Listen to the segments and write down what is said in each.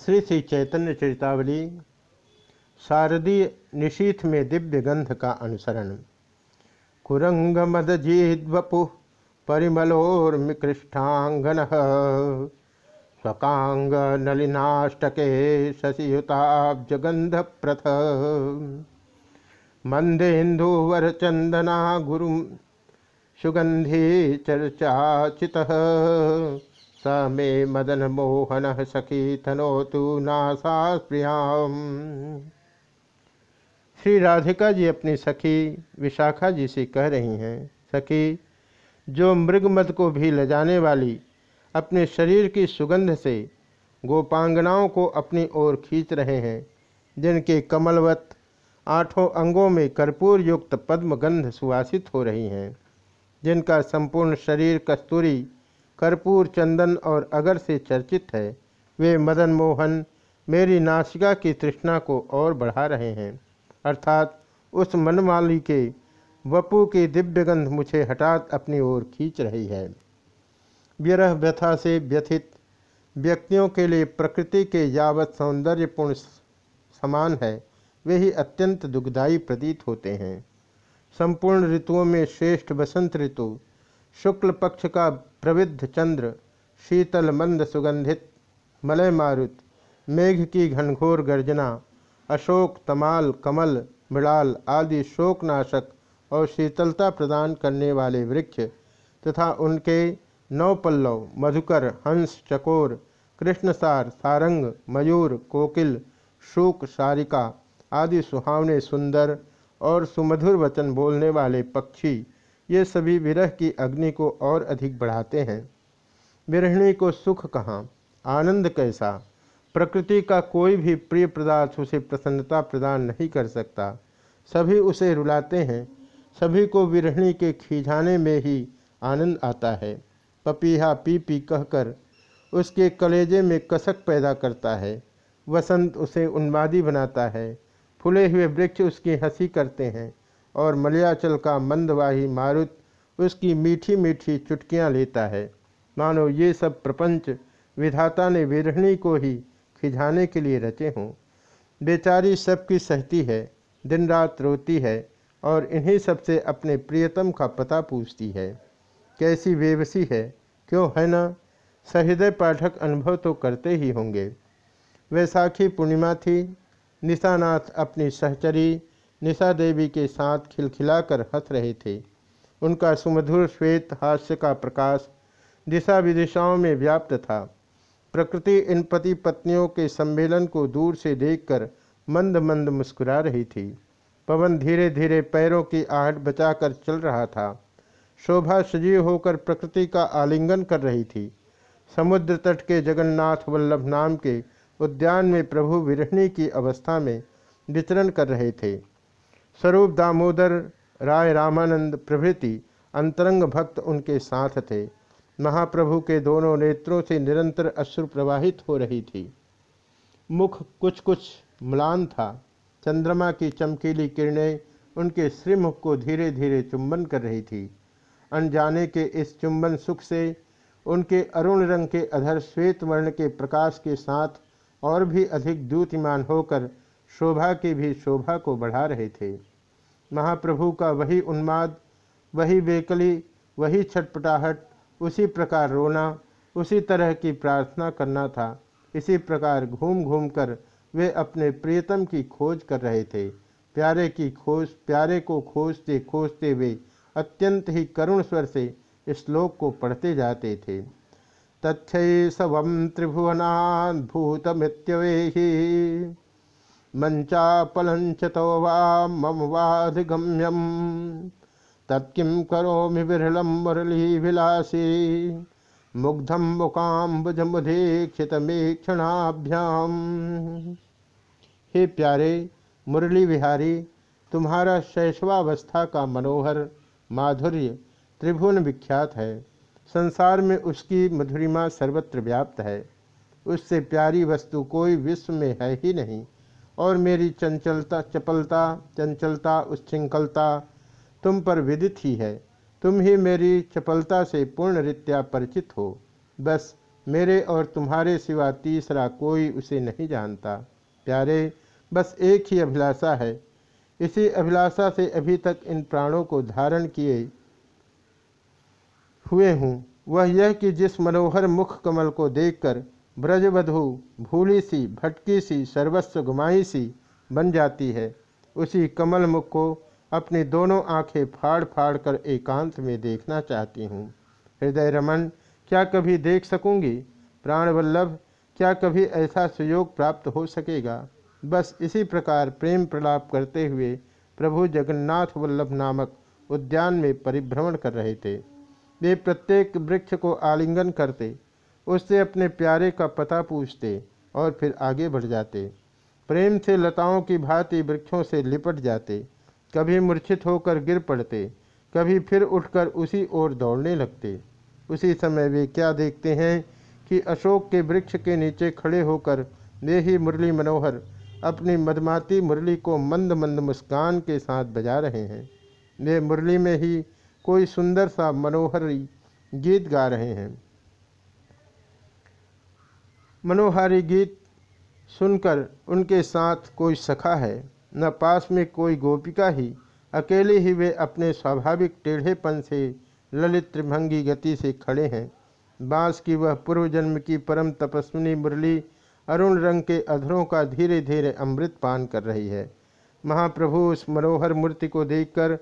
श्री श्री चैतन्य चरितावली, शारदीय निशीथ में दिव्य गंध का अनुसरण। कुरंग मदजीद्वपु परिमलोर्मिकृष्ठांगन स्वकांग नलिनाष्टके शशियुताब्जगंध प्रथ मंदेन्दुवर चंदना गुरु सुगंधी चर्चाचित स मे मदन मोहन सखी तनोतु नासा प्रियाम श्री राधिका जी अपनी सखी विशाखा जी से कह रही हैं, सखी, जो मृगमद को भी लजाने वाली अपने शरीर की सुगंध से गोपांगनाओं को अपनी ओर खींच रहे हैं, जिनके कमलवत आठों अंगों में कर्पूर युक्त पद्मगंध सुवासित हो रही हैं, जिनका संपूर्ण शरीर कस्तूरी कर्पूर चंदन और अगर से चर्चित है, वे मदन मोहन, मेरी नासिका की तृष्णा को और बढ़ा रहे हैं। अर्थात, उस मनमाली के वपू की दिव्यगंध मुझे हठात अपनी ओर खींच रही है। विरह व्यथा से व्यथित, व्यक्तियों के लिए प्रकृति के यावत सौंदर्यपूर्ण समान है, वे ही अत्यंत दुखदायी प्रतीत होते हैं। संपूर्ण ऋतुओं में श्रेष्ठ बसंत ऋतु, शुक्ल पक्ष का प्रविद्ध चंद्र, शीतल मंद सुगंधित, मलय मारुत, मेघ की घनघोर गर्जना, अशोक, तमाल, कमल, मृणाल आदि शोकनाशक और शीतलता प्रदान करने वाले वृक्ष तथा उनके नौ पल्लव मधुकर, हंस, चकोर, कृष्णसार, सारंग, मयूर, कोकिल, शूक, सारिका आदि सुहावने सुंदर और सुमधुर वचन बोलने वाले पक्षी ये सभी विरह की अग्नि को और अधिक बढ़ाते हैं। विरहिणी को सुख कहाँ? आनंद कैसा? प्रकृति का कोई भी प्रिय पदार्थ उसे प्रसन्नता प्रदान नहीं कर सकता। सभी उसे रुलाते हैं। सभी को विरहिणी के खींचाने में ही आनंद आता है। पपीहा पी पी कहकर उसके कलेजे में कसक पैदा करता है। वसंत उसे उन्मादी बनाता है। फूले हुए वृक्ष उसकी हँसी करते हैं। और मलयाचल का मंदवाही मारुत उसकी मीठी मीठी चुटकियाँ लेता है। मानो ये सब प्रपंच विधाता ने विरहणी को ही खिझाने के लिए रचे हों। बेचारी सबकी सहती है दिन रात रोती है और इन्हीं सबसे अपने प्रियतम का पता पूछती है। कैसी बेबसी है, क्यों है ना? सहृदय पाठक अनुभव तो करते ही होंगे। वैसाखी पूर्णिमा थी, निशानाथ अपनी सहचरी निशा देवी के साथ खिलखिलाकर हंस रहे थे। उनका सुमधुर श्वेत हास्य का प्रकाश दिशा विदिशाओं में व्याप्त था। प्रकृति इन पति पत्नियों के सम्मेलन को दूर से देखकर मंद मंद मुस्कुरा रही थी। पवन धीरे धीरे पैरों की आहट बचाकर चल रहा था। शोभा सजीव होकर प्रकृति का आलिंगन कर रही थी। समुद्र तट के जगन्नाथ वल्लभ नाम के उद्यान में प्रभु विरहणी की अवस्था में विचरण कर रहे थे। स्वरूप दामोदर राय रामानंद प्रभृति अंतरंग भक्त उनके साथ थे। महाप्रभु के दोनों नेत्रों से निरंतर अश्रु प्रवाहित हो रही थी। मुख कुछ कुछ म्लान था। चंद्रमा की चमकीली किरणें उनके श्रीमुख को धीरे धीरे चुंबन कर रही थी। अनजाने के इस चुंबन सुख से उनके अरुण रंग के अधर श्वेत वर्ण के प्रकाश के साथ और भी अधिक द्यूतिमान होकर शोभा की भी शोभा को बढ़ा रहे थे। महाप्रभु का वही उन्माद, वही बेकली वही छटपटाहट, उसी प्रकार रोना, उसी तरह की प्रार्थना करना था। इसी प्रकार घूम घूम कर वे अपने प्रियतम की खोज कर रहे थे। प्यारे की खोज, प्यारे को खोजते खोजते वे अत्यंत ही करुण स्वर से श्लोक को पढ़ते जाते थे। तथ्य त्रिभुवनाभूत मृत्यवे मंचापलंच तो वा मम वाधिगम्यम तत्किं करोमि विरलं मुरलीविलासी। मुग्धम मुकाम्बुजमुदीक्षितमीक्षणाभ्याम हे प्यारे मुरली विहारी, तुम्हारा शैशवावस्था का मनोहर, माधुर्य त्रिभुवन विख्यात है। संसार में उसकी मधुरिमा सर्वत्र व्याप्त है। उससे प्यारी वस्तु कोई विश्व में है ही नहीं। और मेरी चंचलता, चपलता, चंचलता, उच्छृंखलता तुम पर विदित ही है। तुम ही मेरी चपलता से पूर्ण रीत्या परिचित हो। बस मेरे और तुम्हारे सिवा तीसरा कोई उसे नहीं जानता। प्यारे, बस एक ही अभिलाषा है। इसी अभिलाषा से अभी तक इन प्राणों को धारण किए हुए हूँ। वह यह कि जिस मनोहर मुख कमल को देखकर ब्रजवधु भूली सी भटकी सी सर्वस्व गुमाई सी बन जाती है। उसी कमल मुख को अपनी दोनों आँखें फाड़ फाड़ कर एकांत में देखना चाहती हूँ। हृदय रमन, क्या कभी देख सकूँगी? प्राणवल्लभ क्या कभी ऐसा सुयोग प्राप्त हो सकेगा? बस इसी प्रकार प्रेम प्रलाप करते हुए प्रभु जगन्नाथ वल्लभ नामक उद्यान में परिभ्रमण कर रहे थे। वे प्रत्येक वृक्ष को आलिंगन करते उससे अपने प्यारे का पता पूछते और फिर आगे बढ़ जाते। प्रेम से लताओं की भांति वृक्षों से लिपट जाते। कभी मूर्छित होकर गिर पड़ते, कभी फिर उठकर उसी ओर दौड़ने लगते। उसी समय वे क्या देखते हैं कि अशोक के वृक्ष के नीचे खड़े होकर वे ही मुरली मनोहर अपनी मदमाती मुरली को मंद मंद मुस्कान के साथ बजा रहे हैं। वे मुरली में ही कोई सुंदर सा मनोहरी गीत गा रहे हैं। मनोहारी गीत सुनकर उनके साथ कोई सखा है, न पास में कोई गोपिका ही। अकेले ही वे अपने स्वाभाविक टेढ़ेपन से, ललित त्रिभंगी गति से खड़े हैं। बाँस की वह पूर्व जन्म की परम तपस्विनी मुरली अरुण रंग के अधरों का धीरे धीरे अमृत पान कर रही है। महाप्रभु उस मनोहर मूर्ति को देखकर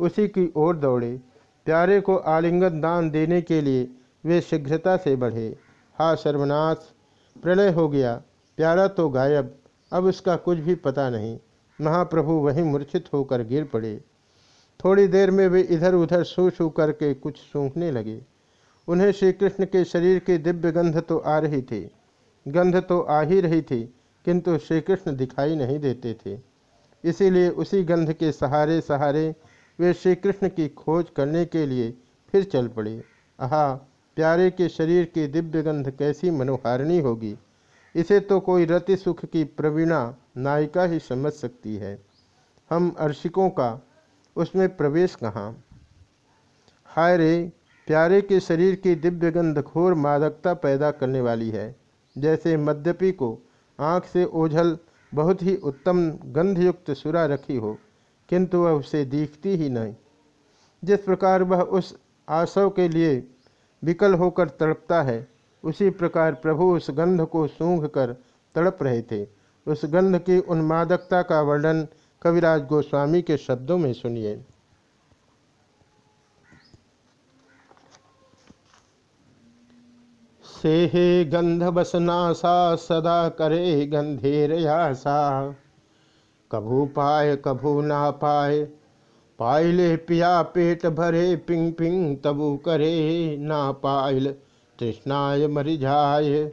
उसी की ओर दौड़े। प्यारे को आलिंगन दान देने के लिए वे शीघ्रता से बढ़े। हा सर्वनाश प्रलय हो गया, प्यारा तो गायब, अब उसका कुछ भी पता नहीं। महाप्रभु वहीं मूर्छित होकर गिर पड़े। थोड़ी देर में वे इधर उधर सू सू करके कुछ सूंघने लगे। उन्हें श्री कृष्ण के शरीर की दिव्य गंध तो आ रही थी। गंध तो आ ही रही थी, किंतु श्री कृष्ण दिखाई नहीं देते थे। इसीलिए उसी गंध के सहारे सहारे वे श्री कृष्ण की खोज करने के लिए फिर चल पड़े। आहा प्यारे के शरीर की दिव्य गंध कैसी मनोहारिणी होगी? इसे तो कोई रति सुख की प्रवीणा नायिका ही समझ सकती है। हम अर्शिकों का, उसमें प्रवेश कहाँ? हाय रे, प्यारे के शरीर की दिव्य गंध घोर मादकता पैदा करने वाली है। जैसे मद्यपी को आँख से ओझल, बहुत ही उत्तम गंधयुक्त सुरा रखी हो, किंतु वह उसे दिखती ही नहीं। जिस प्रकार वह उस आशव के लिए विकल होकर तड़पता है। उसी प्रकार प्रभु उस गंध को सूंघ कर तड़प रहे थे। उस गंध की उन्मादकता का वर्णन कविराज गोस्वामी के शब्दों में सुनिए। से हे गंध बसनासा, सदा करे गंधेर यासा। कभू पाए, कभू ना पाए पाइले पिया पेट भरे, पिंग पिंग तबु करे। ना पाइल तृष्णाय मरिझाय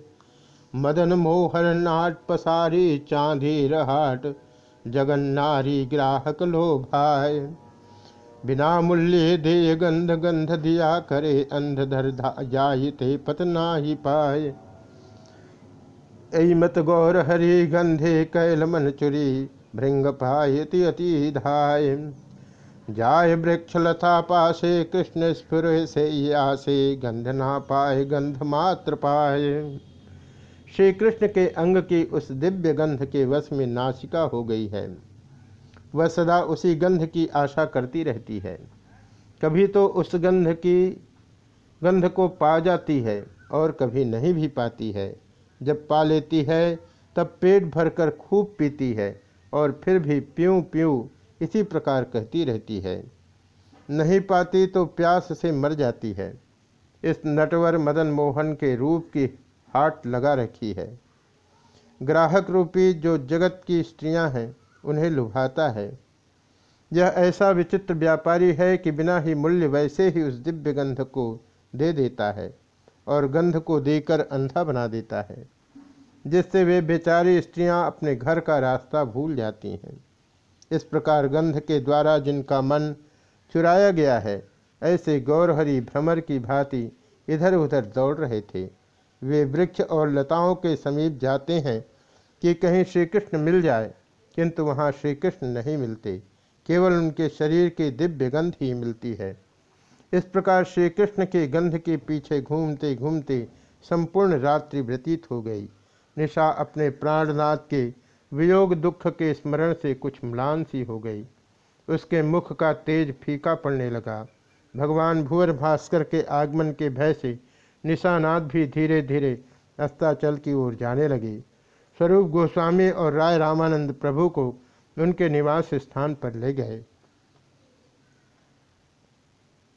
मदन मोहन नाट पसारी, चांदी रहाट जगन नारी ग्राहक लोभाय। बिना मूल्य दे गंध गंध दिया करे, अंध धर जायते पतना ही पाए मत गौर हरि गंधे कैल मन चुरी, भृंग पायति अति धाय। जाय वृक्ष लता पासे कृष्ण स्फुर से आसे गंध ना पाए, गंध मात्र पाए। श्री कृष्ण के अंग की उस दिव्य गंध के वश में नासिका हो गई है। वह सदा उसी गंध की आशा करती रहती है। कभी तो उस गंध की, गंध को पा जाती है और कभी नहीं भी पाती है। जब पा लेती है, तब पेट भरकर खूब पीती है और फिर भी प्यूँ प्यूँ इसी प्रकार कहती रहती है, नहीं पाती तो प्यास से मर जाती है। इस नटवर मदन मोहन के रूप की हाट लगा रखी है। ग्राहक रूपी जो जगत की स्त्रियाँ हैं, उन्हें लुभाता है। यह ऐसा विचित्र व्यापारी है कि बिना ही मूल्य वैसे ही उस दिव्य गंध को दे देता है और गंध को देकर अंधा बना देता है, जिससे वे बेचारी स्त्रियाँ अपने घर का रास्ता भूल जाती हैं। इस प्रकार गंध के द्वारा जिनका मन चुराया गया है, ऐसे गौरहरि भ्रमर की भांति इधर उधर दौड़ रहे थे। वे वृक्ष और लताओं के समीप जाते हैं कि कहीं श्री कृष्ण मिल जाए, किंतु वहाँ श्री कृष्ण नहीं मिलते। केवल उनके शरीर की दिव्य गंध ही मिलती है। इस प्रकार श्री कृष्ण के गंध के पीछे घूमते घूमते संपूर्ण रात्रि व्यतीत हो गई। निशा अपने प्राणनाथ के वियोग दुख के स्मरण से कुछ म्लान सी हो गई। उसके मुख का तेज फीका पड़ने लगा। भगवान भुवर भास्कर के आगमन के भय से निशानाथ भी धीरे धीरे अस्ताचल की ओर जाने लगे। स्वरूप गोस्वामी और राय रामानंद प्रभु को उनके निवास स्थान पर ले गए।